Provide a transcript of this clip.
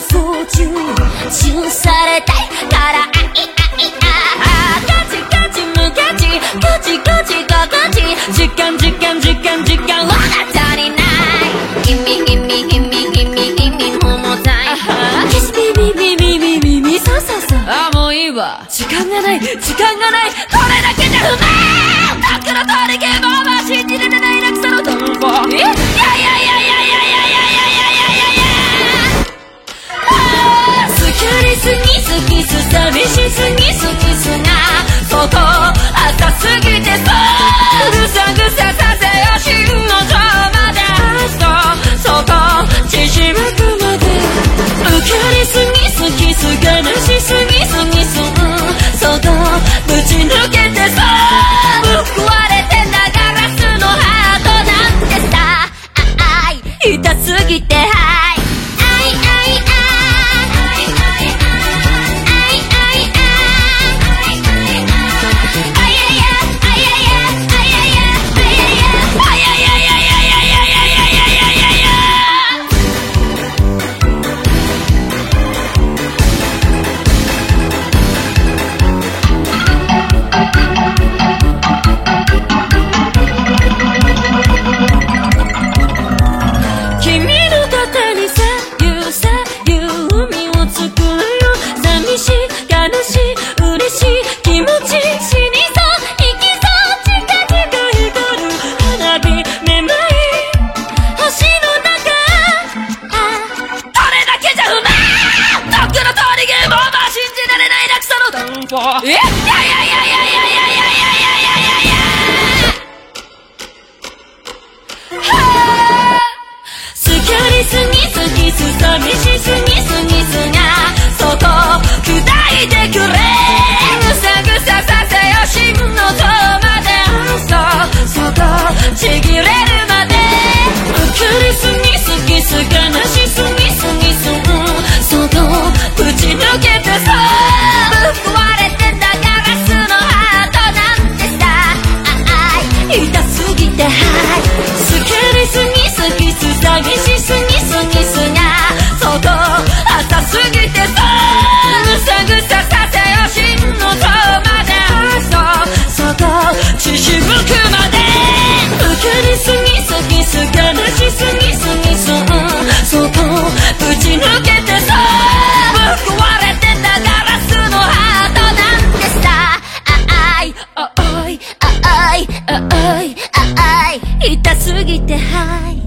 奔されたいからチチチチチ時間時間時間時間足りないキスビビビビビビビささもういいわ時間がない時間がないこれだけじゃ不明だから取り消えば信じられないさの友ってはいぽえ？いやいやいやいやいやいやいやいやいやはぁすきゃりすぎすぎす寂しすぎすぎすがそこ人過ぎてはい